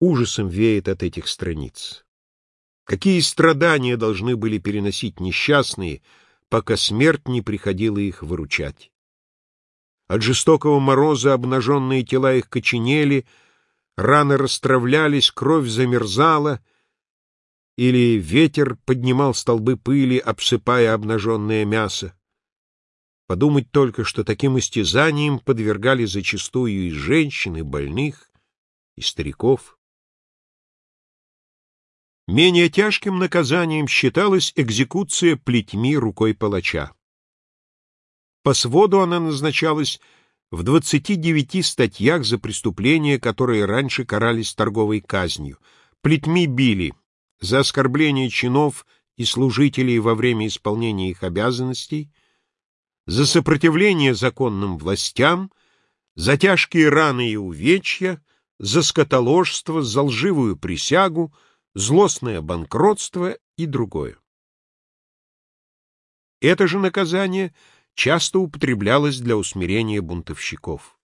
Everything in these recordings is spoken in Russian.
ужасом веет от этих страниц. Какие страдания должны были переносить несчастные, пока смерть не приходила их выручать. От жестокого мороза обнаженные тела их коченели, раны расстравлялись, кровь замерзала, или ветер поднимал столбы пыли, обсыпая обнаженное мясо. Подумать только, что таким истязанием подвергали зачастую и женщин, и больных, и стариков. Менее тяжким наказанием считалась экзекуция плетьми рукой палача. По своду она назначалась в 29 статьях за преступления, которые раньше карались торговой казнью. Плетьми били за оскорбление чинов и служителей во время исполнения их обязанностей, за сопротивление законным властям, за тяжкие раны и увечья, за скотоложство, за лживую присягу, злостное банкротство и другое. Это же наказание часто употреблялось для усмирения бунтовщиков.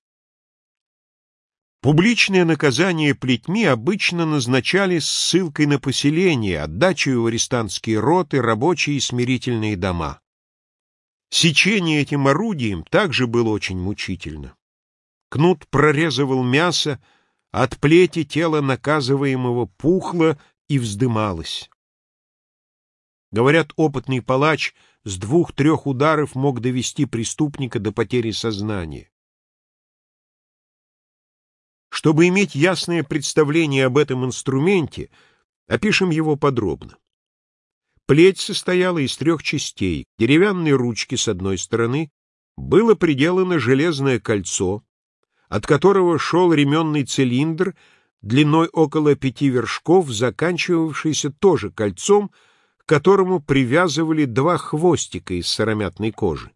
Публичное наказание плетьми обычно назначали ссылкой на поселение, отдачей в арестантские роты, рабочие и смирительные дома. Сечение этим орудием также было очень мучительно. Кнут прорезывал мясо, от плети тело наказываемого пухло и вздымалась. Говорят, опытный палач с двух-трех ударов мог довести преступника до потери сознания. Чтобы иметь ясное представление об этом инструменте, опишем его подробно. Плеть состояла из трех частей. Деревянной ручки с одной стороны было приделано железное кольцо, от которого шел ременный цилиндр длиной около пяти вершков, заканчивавшийся тоже кольцом, к которому привязывали два хвостика из сыромятной кожи.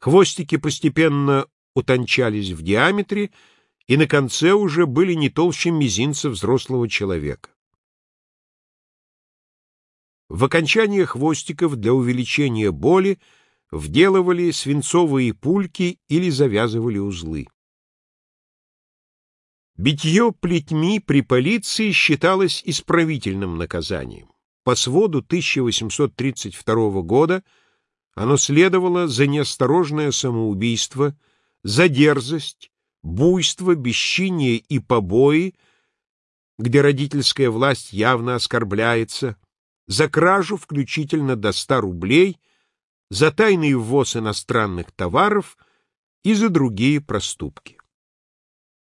Хвостики постепенно утончались в диаметре, и на конце уже были не толще мизинца взрослого человека. В окончание хвостиков для увеличения боли вделывали свинцовые пульки или завязывали узлы. Битье плетьми при полиции считалось исправительным наказанием. По своду 1832 года оно следовало за неосторожное самоубийство, за дерзость, буйство, бесчиние и побои, где родительская власть явно оскорбляется, за кражу включительно до 100 рублей, за тайный ввоз иностранных товаров и за другие проступки.